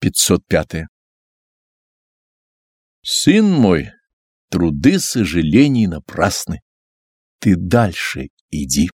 505. Сын мой, труды сожалений напрасны. Ты дальше иди.